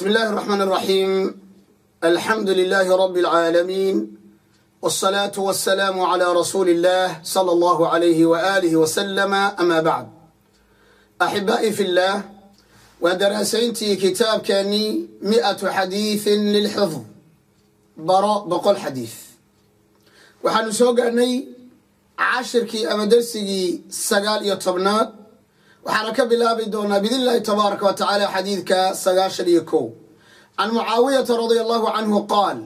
بسم الله الرحمن الرحيم الحمد لله رب العالمين والصلاة والسلام على رسول الله صلى الله عليه وآله وسلم أما بعد أحبائي في الله ودراسينتي كتاب كاني مئة حديث للحفظ براء بقول حديث waxaanu soo gaadhnay cashirkii ama darsigii sagaal iyo tobnaad waxaana ka bilaabi doonaa biidnillaahi tabaaraka wa tacaala xadiidka sagaashan iyo kow. Can mucaawiyata radia allahu canhu qaal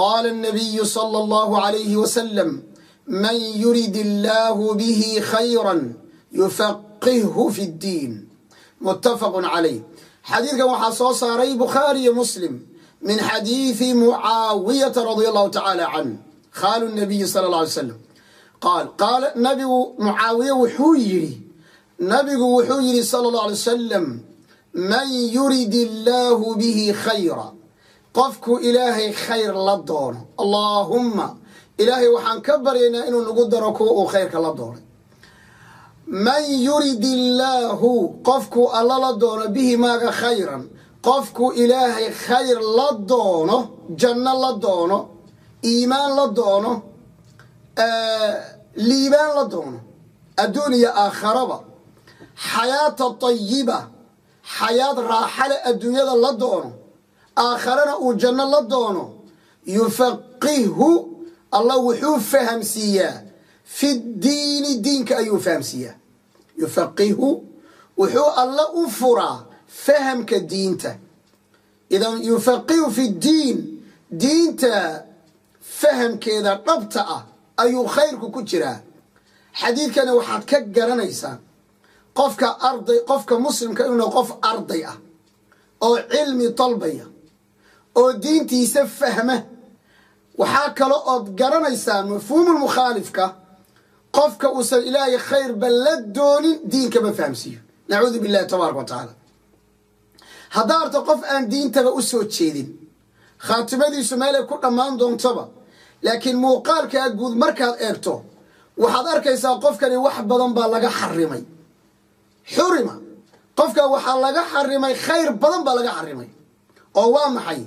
qaala annabiyu sala allahu calayhi wasalam man yurid illaahu bihi khayran yufaqihhu fi ddiin. Muttafaqun calayh. Xadiidkan waxaa soo saaray bukhaari iyo muslim min xadiidi mucaawiyata radia allahu tacaala canh khaalu nabiyi sala alla alay slam qaal qaala nabigu mucaawiye wuxuu yidhi nabigu wuxuu yidhi sala allahu alay wasalam man yurid illaahu bihi khayra. Qofku ilaahay khayr la doono. Allaahumma ilaahay waxaan ka baryaynaa inuu nagu daro kuwa uu khayrka la doonay man yurid illaahu qofku alla la doono bihi maaga khayran. Qofku ilaahay khayr la doono janno la doono iimaan la doono liibaan la doono adduun iyo aakharaba xayaata tayiba xayaad raaxale adduunyada la doono aakharana uu janno la doono yufaqihhu allah wuxuu fahamsiiyaa fi diini diinka ayuu fahamsiiyaa yufaqihhu wuxuu alla u furaa fahamka diinta idan yufaqihu fi diin diinta fahamkeeda dhabta ah ayuu khayrku ku jiraa xadiidkana waxaad ka garanaysaa qofka arday qofka muslimka inuu qof arday ah oo cilmi dalbaya oo diintiisa fahma waxaa kale ood garanaysaa mafhuumulmukhaalifka qofka uusan ilaahay khayrba la doonin diinkama fahamsiiyo. Nacuudu billahi tabaaraka wa tacaala. Haddaa arto qof aan diintaba u soo jeedin khaatimadiisu meelay ku dhammaan doontaba laakiin muuqaalkaa guud markaad eegto waxaad arkaysaa qofkani wax badan baa laga xarimay xurima. Qofka waxaa laga xarimay khayr badan baa laga xarimay. Oo waa maxay?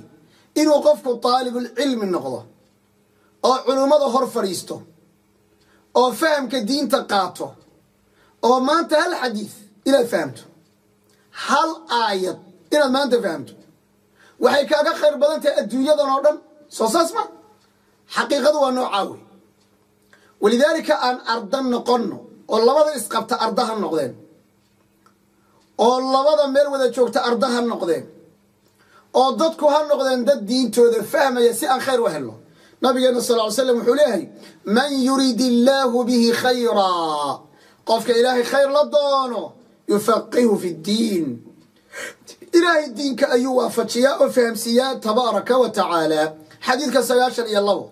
Inuu qofku daalibulcilmi noqdo oo culummada hor fadhiisto oo fahamka diinta qaato oo maanta hal xadiid inaad fahamto hal aayad inaad maanta fahamto. Waxay kaaga khayr badan tahay adduunyadan oo dhan. Soo saas ma? Xaqiiqadu waa noocaa wey walidaalika aan arda noqonno oo labada isqabta arda ha noqdeen oo labada meel wada joogta arda ha noqdeen oo dadku ha noqdeen dad diintooda fahmaya si aan khayr u helno. Nabigeena sal ly slam wuxuu leeyahay man yurid illaahu bihi khayraa qofka ilaahay khayr la doono yufaqihu fi ddiin ilaahay diinka ayuu waafajiyaa oo fahamsiiyaa tabaaraka wa tacaala. Xadiidka sagaashan iyo labo.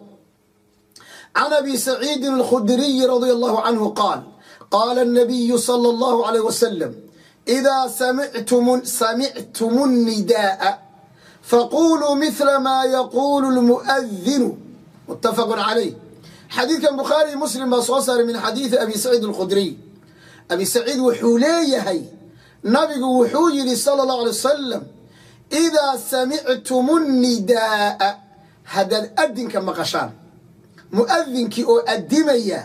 Can abi saciidin alkhudriyi radia allahu canhu qaal qaala anabiyu sala allahu alayh wasalam idaa samictumu nnidaaa faquuluu midla maa yaquulu lmu'adinu muttafaqun calayh xadiidkan bukhaari iyo muslim baa soo saaray min xadiidi abi saciid alqudriy abi saciid wuxuu leeyahay nabigu wuxuu yidhi sala allahu alay wasalam iidaa samictumu nnidaaa haddaad adinka maqashaan mu'adinkii oo addimaya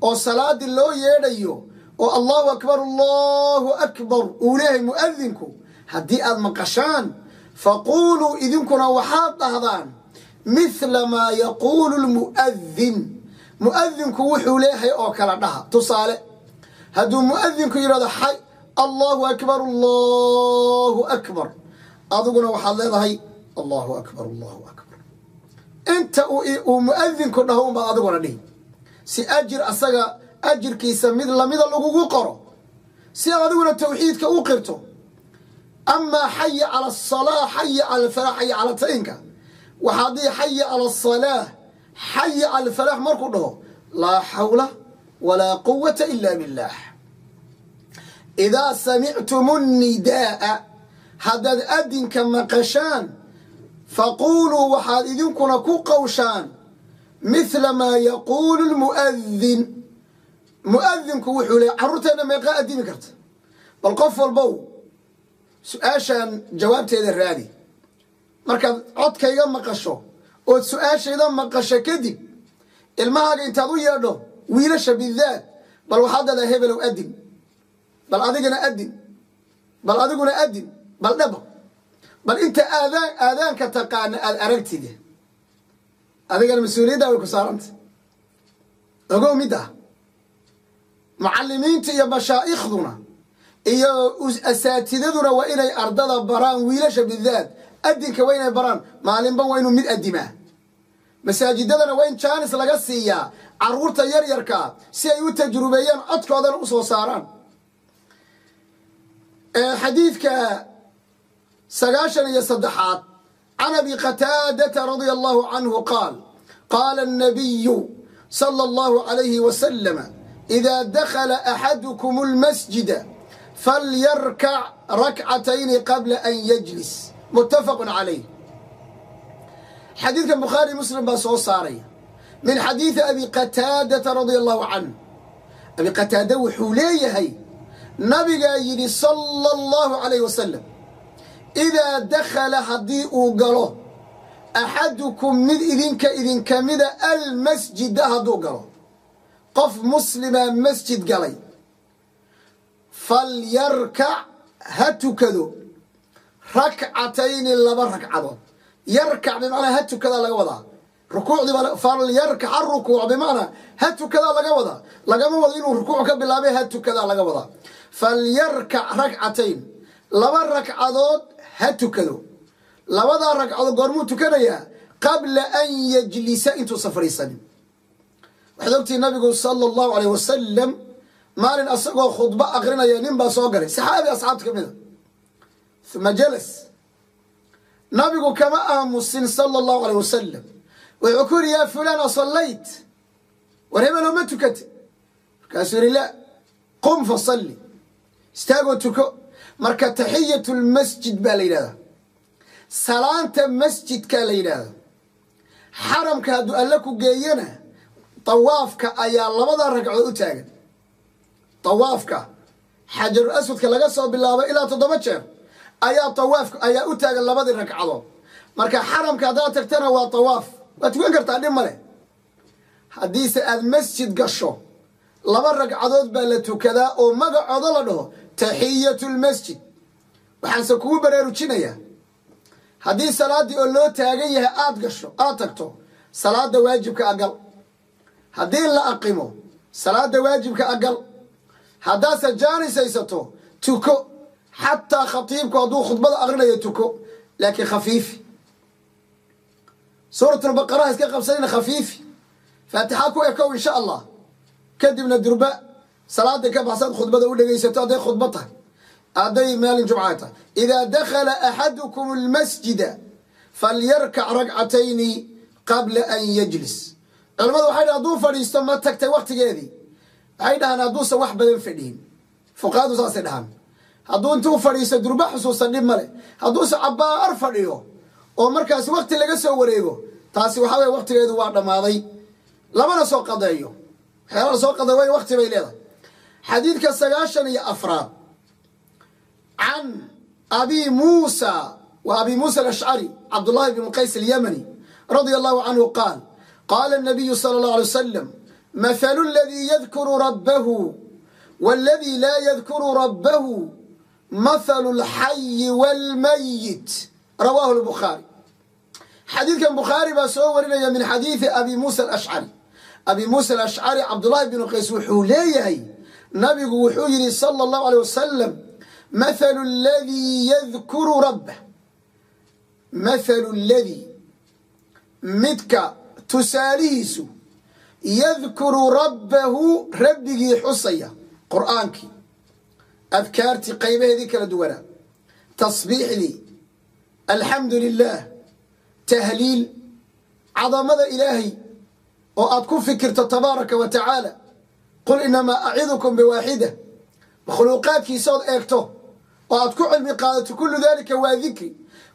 oo salaaddii loo yeedhayo oo allahu akbar allahu akbar uu leeyahay mu'adinku haddii aad maqashaan faquuluu idinkuna waxaad dhahdaan mithla maa yaquulu lmu'adin mu'adinku wuxuu leeyahay oo kala dhaha. Tusaale hadduu mu'adinku yidhahdo xay allahu akbar allahu akbar. Adiguna waxaad leedahay allahu akbar allahu akbar. Inta uu mu'adinku dhaho unbaad adiguna dhihi. Si ajir asaga ajirkiisa mid lamida lagugu qoro si adiguna tawxiidka u qirto. Amaa xaya cala asalaa xaya cala alfalax xaya cala tainka waxaad dhihi xaya cala asalaa xaya cala alfalax markuu dhaho laa xawla walaa quwata ila billah. Idaa samictum nnidaaa haddaad adinka maqashaan faquuluu waxaad idinkuna ku qowshaan mithla maa yaquulu lmu'adin mu'adinku wuxuu leey carruurteenna meeqaa addimi karta. Bal qof walbow su'aashaan jawaabteeda raadi. Markaad codkayga maqasho ood su'aashayda maqasho kadib ilmahaaga intaad u yeedho wiilasha bidaad bal waxaad leedahay hebelow adin bal adigana adin bal adiguna adin bal dheba bal inta aadaan aadaanka taqaana aada aragtide adigana mas'uuliyadda way ku saaranta ogow mid ah mucallimiinta iyo mashaaikhduna iyo asaatidaduna waa inay ardada baraan wiilasha bidaad. Adinka waa inay baraan. Maalinban waa inuu mid adimaa masaajidadana waa in jaanis laga siiyaa carruurta yaryarkaa si ay u tajrubeeyaan codkoodana u soo saaraan. Xadiidka sagaashan iyo saddexaad can abi qataadata radia allahu canhu qaal qaala annabiyu sala allahu alayhi wasalama إida dakla axadukum اlmasjida falyarkac rakcatayni qabla an yajlis mutafaq calayh xadiidkan bukhaari muslim baa soo saaraya min xadiidi abi qataadata radia allahu canh abi qataada wuxuu leeyahay nabigaa yidhi sala allahu calayh wasalam idaa dakhala haddii uu galo axadukum mid idinka idinkamida almasjida hadduu galo qof muslima masjid galay. Falyarkac ha tukado. Rakcatayni laba ragcadood yarkac bimacnaa ha tukadaa laga wadaa. Rukuucdii falyarkac ha ha tukadaa laga wadaa. Lagama wado inuu rukuuc ka bilaabay ha tukadaa laga wadaa. Falyarkac rakcatayn laba ragcadood ha tukado. Labadaa ragcadood goormuu tukanayaa qabla an yajlisa intuusan fadhiisanin waxaad ogtihi nabigu sala allahu alayh wasalam maalin asagoo khudbo akrinaya nin baa soo galay. Saxaabi asxaabta ka mid a. Uma jalas nabigu kama aamusin sala allahu alayh wasalam wuxuu ku yidhi yaa fulana sallayt war hebeloo ma tukate. Markaasuu yihi la qum fasalli istaagoo tuko. Marka taxiyatu lmasjid baa la yidhahdaa salaanta masjidkaa la yidhaahdaa. Xaramka hadduu alle ku geeyana tawaafka ayaa labada ragcood u taagan. Tawaafka xajaru aswadka laga soo bilaabo ilaa toddoba jeer ayaa tawaafka ayaa u taagan labadii ragcadood. Marka xaramka haddaad tagtana waa tawaaf. Waad tukan kartaa dhib male haddiise aada masjid gasho laba ragcadood baa la tukadaa oo magacooda la dhaho taxiyatu lmasjid waxaanse kugu baraarujinayaa haddii salaaddii oo loo taagan yahay aada gasho aada tagto salaada waajibka agal haddii la aqimo salaada waajibka agal haddaadse jaanisaysato tuko. Xataa khatiibku hadduu khudbada akrinayo tuko. Laakiin khafiifi suuratulbaqaraha iska qabsanayna khafiifi faatixa ku ekow insha allah. Kadibna durba salaada ka baxsaad khudbada u dhegaysato hadday khudba tahay. Hadday maalin jumca tahay. Idaa dakhala axadukum almasjida falyarkac ragcatayni qabla an yajlis culamadu waxay dhahan hadduu fadhiisto ma tagtay waktigeedii waxay dhahaan hadduusan wax badan fadhihin fuqahadu saasay dhahaan hadduu intuu fadhiisto durba xusuusan dhib male hadduuse cabaar fadhiyo oo markaasi wakti laga soo wareego taasi waxaa weye waktigeedu waa dhammaaday. Lamana soo qadeeyo. Waxyaala la soo qadeey way wakti bay leedahay. Xadiidka sagaashan iyo afraad. Can abi muusa wa abi muusa alashcari cabdullahi bn qays alyamani radia allahu canhu qaal qaala nabiyu sala allah alay wasalam mahalu aladii yadkuru rabbahu waladii laa yadkuru rabbahu mahalu alxayi waalmayit rawaahu albukhaari xadiidkan bukhaari baa soo warinaya min xadiidi abi muusa alashcari abi muusa alashcari cabdullaahi binu qays wuxuu leeyahay nabigu wuxuu yidhi sala allahu alay wasalam mahalu aladii yadkuru rabbah mahalu aladii midka tusaalihiisu yadkuru rabbahu rabbigii xusaya qur'aankii. Adkaartii qaybaheedii kala duwanaa. Tasbiixdii alxamdu lilah tahliil. Cadamada ilaahay oo aad ku fikirto tabaaraka wa tacaala. Qul inamaa acidukum biwaaxida. Makhluuqaadkiisaood eegto oo aad ku cilmi qaadato kullu dalika waa dikri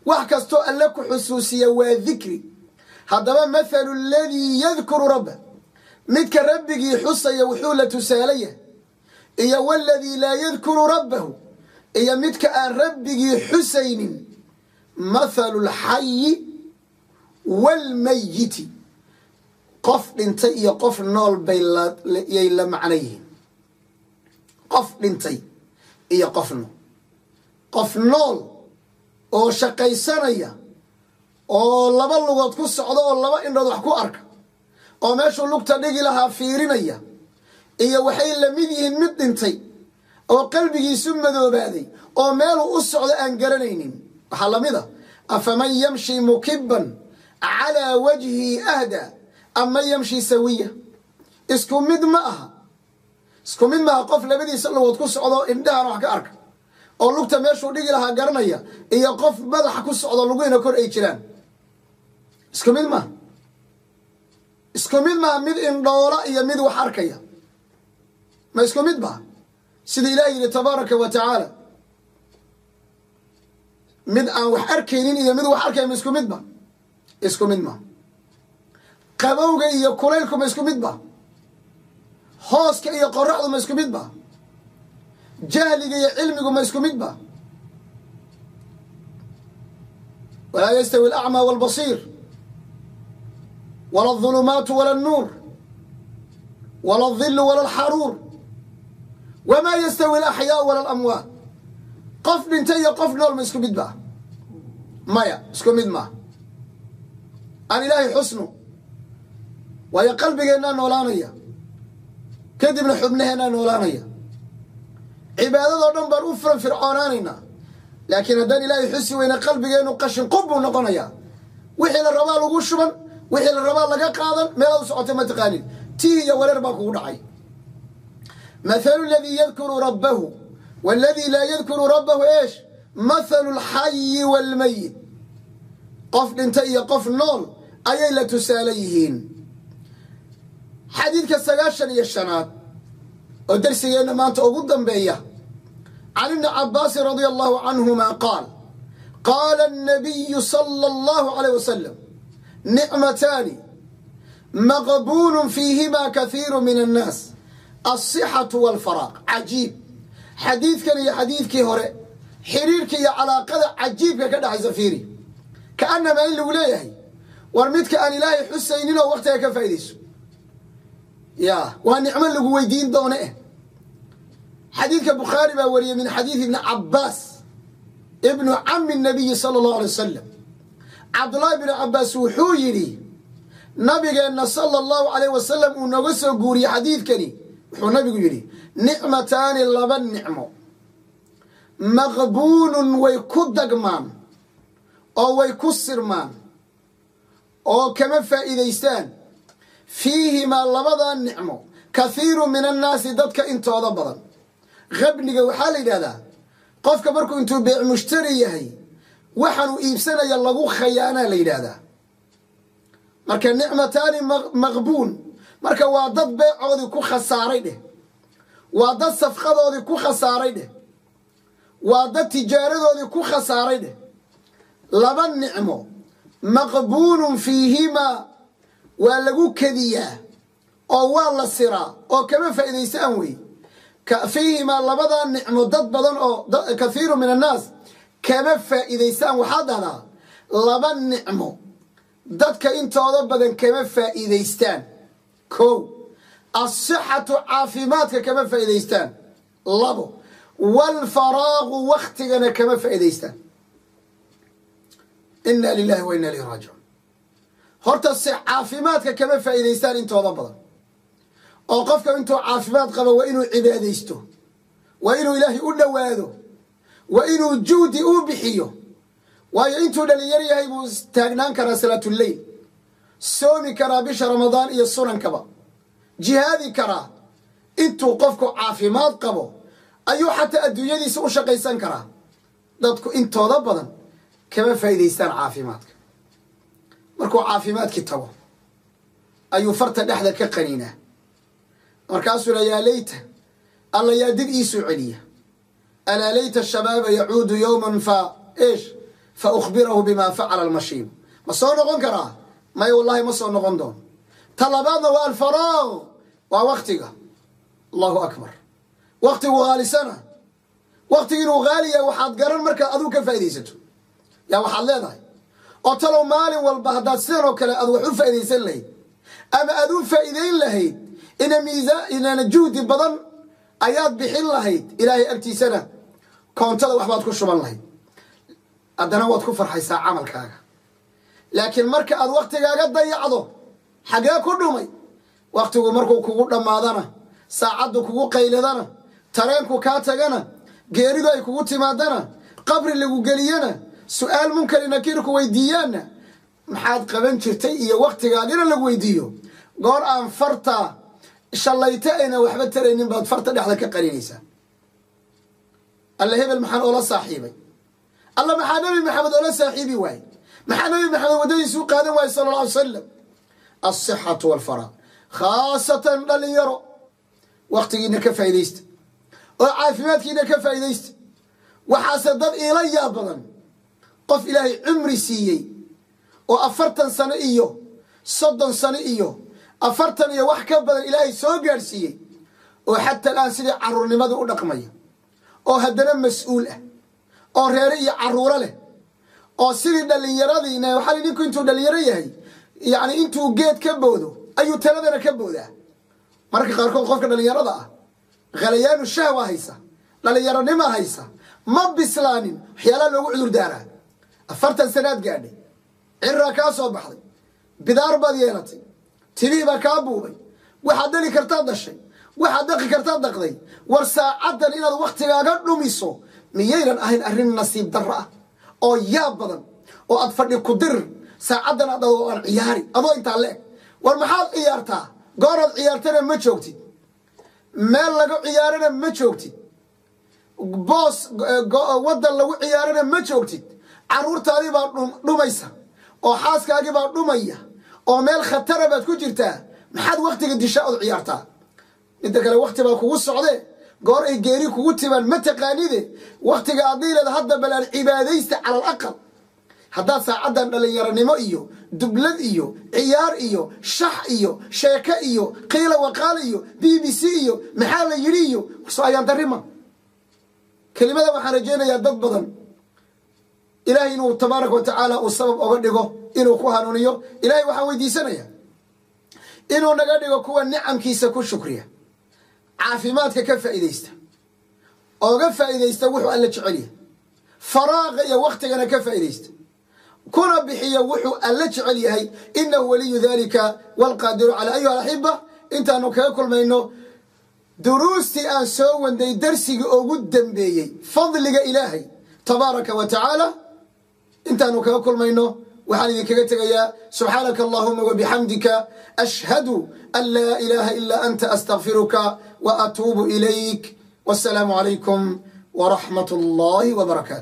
wax kastoo alle ku xusuusiya waa dikri haddaba mathalu aladii yadkuru rabba midka rabbigii xusaya wuxuu la tusaalaya iyo waladii laa yadkuru rabbahu iyo midka aan rabbigii xusaynin mathalu lxayi waalmayiti qof dhintay iyo qof nool bay yay la macno yihiin qof dhintay iyo qof nool. Qof nool oo shaqaysanaya oo laba lugood ku socda oo laba indhood wax ku arka oo meeshuu lugta dhigi lahaa fiirinaya iyo waxay la mid yihiin mid dhintay oo qalbigiisu madoobaaday oo meeluu u socdo aan garanaynin. Waxaa la mid a afaman yamshi mukiban calaa wajhi ahda ama yamshi sawiya? Isku mid ma aha isku mid maaha qof labadiisa lugood ku socdo indhahana wax ka arka oo lugta meeshuu dhigi lahaa garanaya iyo qof madaxa ku socdo lugiina kor ay jiraan isku mid maaha isku mid maaha mid indhoola iyo mid wax arkaya. Ma isku mid maaha sida ilaah yidhi tabaaraka wa tacaala. Mid aan wax arkaynin iyo mid wax arkaya ma isku mid ma isku mid ma. Qabowga iyo kulaylku ma isku mid ba? Hooska iyo qoraxdu ma isku mid ba? Jahliga iyo cilmigu ma isku mid ba? Walaa yastawi alacmaa walbasiir wala aldulumaatu wala alnuur wala aldilu wala alxaruur wamaa yastawi alaxyaau wala alamwaat qof dhintay iyo qof nool ma isku mid ba maya isku mid maa aan ilaahay xusnu waayo qalbigeennaa noolaanaya kadibna xubnaheennaa noolaanaya cibaadadoo dhan baan u firan fircoonaanaynaa laakiin haddaan ilaahay xusi weyna qalbigeennu qashin qub buu noqonayaa wixii rabaa lagu shuban wixii la rabaa laga qaadan meelaad u socotay ma taqaanin tii iyo wareer baa kugu dhacay. Mathalu ladii yadkuru rabbahu waladii laa yadkuru rabbahu eesh mathalu alxayi waalmayit qof dhintay iyo qof nool ayay la tusaale yihiin. Xadiidka sagaashan iyo shanaad oo darsigeenna maanta ugu dambeeya can ibni cabaasin radia allahu canhuma qaal qaala annabiyu sala allahu calayh wasalam nicmataani maqbuulun fiihima kathiiru min annaas. Alsixatu walfaraaq cajiib. Xadiidkan iyo xadiidkii hore xiriirka iyo calaaqada cajiibka ka dhexaysa fiiri kaanamaa in lagu leeyahay war midka aan ilaahay xusaynin oo waktiga ka faaidayso ya waa nicmo lagu weydiin doone eh. Xadiidka bukhaari baa wariyey min xadiidi ibni cabaas ibnu cami nabiyi sala allahu alay wasalam cabdullaahi bnu cabaas wuxuu yidhi nabigeenna sala allahu alayh wasalam uu nooga soo guuriyey xadiidkani. Wuxuu nabigu yidhi nicmataani laba nicmo. Maqbuulun way ku dagmaan oo way ku sirmaan oo kama faa'iidaystaan. Fiihimaa labadaa nicmo kathiiru min annaasi dadka intooda badan. Qabniga waxaa la yidhahdaa qofka markuu intuu beec mushtari yahay waxaanuu iibsanaya lagu khayaanaa la yidhaahdaa. Marka nicmataani maqbuun. Marka waa dad beecoodii ku khasaaray dheh. Waa dad safqadoodii ku khasaaray dheh. Waa dad tijaaradoodii ku khasaaray dheh. Laba nicmo maqbuulun fiihimaa waa lagu kediyaa oo waa la siraa oo kama faa'idaystaan wey fiihimaa labadaa nicmo dad badan oo kathiiru min annaas kama faa'iidaystaan waxaad dhahdaa laba nicmo. Dadka intooda badan kama faa'iidaystaan. Kow asixatu caafimaadka kama faa'iidaystaan. Labo waalfaraaqu waktigana kama faa'iidaystaan. Inna lilahi wa inna raajicuun. Horta se caafimaadka kama faa'iidaystaan intooda badan. Oo qofka intuu caafimaad qabo waa inuu cibaadaysto. Waa inuu ilaahay u dhowaado waa inuu juhdi u bixiyo. Waayo intuu dhalinyar yahay buu taagnaan karaa salaatuleyl soomi karaa bisha ramadaan iyo sunankaba jihaadi karaa. Intuu qofku caafimaad qabo ayuu xataa adduunyadiisa u shaqaysan karaa. Dadku intooda badan kama faa'iidaystaan caafimaadka. Markuu caafimaadkii tago ayuu farta dhexda ka qaniinaa. Markaasuu la yaa layta alla yaa dib iisoo celiya layta shabaaba yacuudu yowman fa eesh fa ukhbirahu bima facala almashiib ma soo noqon karaa maya wallahi ma soo noqon doono ta labaadna waa alfaraaq waa waktiga allahu akbar waktigu haalisana waktiga inuu haaliya waxaad garan markaad adigu ka faaidaysato yaa waxaad leedahay oo talow maalin walba haddaad sidan oo kale aad wax u faa'iidaysan lahayd ama aad u faa'iidayn lahayd inana juhdi badan ayaad bixin lahayd ilaahay agtiisana koontada waxbaad ku shuban lahayd. Haddana waad ku farxaysaa camalkaaga. Laakiin marka aad waktigaaga dayacdo xagee ku dhumay waktigu markuu kugu dhammaadana saacaddu kugu qayladana tareenku kaa tagana geeridu ay kugu timaadana qabri lagu geliyana su'aal munkari nakiirku weydiiyaanna maxaad qaban jirtay iyo waktigaagina lagu weydiiyo? Goor aan farta shallayto ayna waxba taraynin baad farta dhexda ka qarinaysaa alla hebel maxaan oola saaxiibay. Alla maxaa nabi maxamed oola saaxiibi waaye maxaa nabi maxamed waddadiisuu qaadan waaye sala alla alay salam alsixatu walfaraa khaasatan dhalinyaro. Waktigiina ka faa'iidaysta. Oo caafimaadkiina ka faa'iidaysta. Waxaase dad iila yaa badan. Qof ilaahay cumri siiyey. Oo afartan sano iyo soddon sano iyo afartan iyo wax ka badan ilaahay soo gaadhsiiyey. Oo xataa alaan sidii caruurnimada u dhaqmaya oo haddana mas'uul ah oo reere iyo caruuro leh oo sidii dhallinyaradiina waxaa ninku intuu dhallinyaro yahay yacni intuu geed ka boodo ayuu taladana ka boodaa. Mararka qaarkood qofka dhallinyarada ah khalayaanu shahwa haysa dhallinyaronima haysa ma bislaanin waxyaalaha loogu cudur daaraa. Afartan sanaad gaadhay ciraa kaa soo baxday bidaar baad yeelatay tibihii baa kaa buubay waxaad dhali kartaad dhashay waxaad dhaqi kartaad dhaqday war saacaddan inaad waktigaaga dhumiso miyaynan ahayn arrin nasiib darro ah oo yaab badan oo aad fadhi ku dir. Saacaddan aad aan ciyaari adoo intaa le-eg. War maxaad ciyaartaa? Gooraad ciyaartana ma joogtid. Meel lagu ciyaarana ma joogtid. Boos waddan lagu ciyaarana ma joogtid. Caruurtaadii baa dhumaysa oo xaaskaagii baa dhumaya oo meel khatara baad ku jirtaa. Maxaad waktiga dishaa ood ciyaartaa midda kale wakti baa kugu socdee goor ay geeri kugu timaan ma taqaanide? Waktiga adiileed hadda balaan cibaadaysta cala al aqal. Haddaad saacaddan dhallinyaronimo iyo dublad iyo ciyaar iyo shax iyo sheeko iyo qiila waqaal iyo b b c iyo maxaa la yidhi iyo soo ayaan darima kelimada waxaan rajaynayaa dad badan. Ilaahay inuu tabaaraka wa tacaala uu sabab oga dhigo inuu ku hanuuniyo. Ilahay waxaan weydiisanayaa inuu naga dhigo kuwa nicamkiisa ku shukriya caafimaadka ka faa'iidaysta. Ooga faa'iidaysta wuxuu alla jecelyahay faraaqa iyo waktigana ka faa'iidaysta. Kuna bixiya wuxuu alla jecel yahay inahu waliyu dalika walqaadiru calaa ayuha alaxiba intaanu kaga kulmayno duruustii aan soo wanday darsigii ugu dambeeyey fadliga ilaahay tabaaraka wa tacaala. Intaanu kaga kulmayno waxaan idinkaga tegayaa subxaanaka allahuma wabixamdika ashhadu an laa ilaaha ilaa anta astakfiruka atuubu ilayk wasalaamu calaykum waraxmat allahi wbarakaatu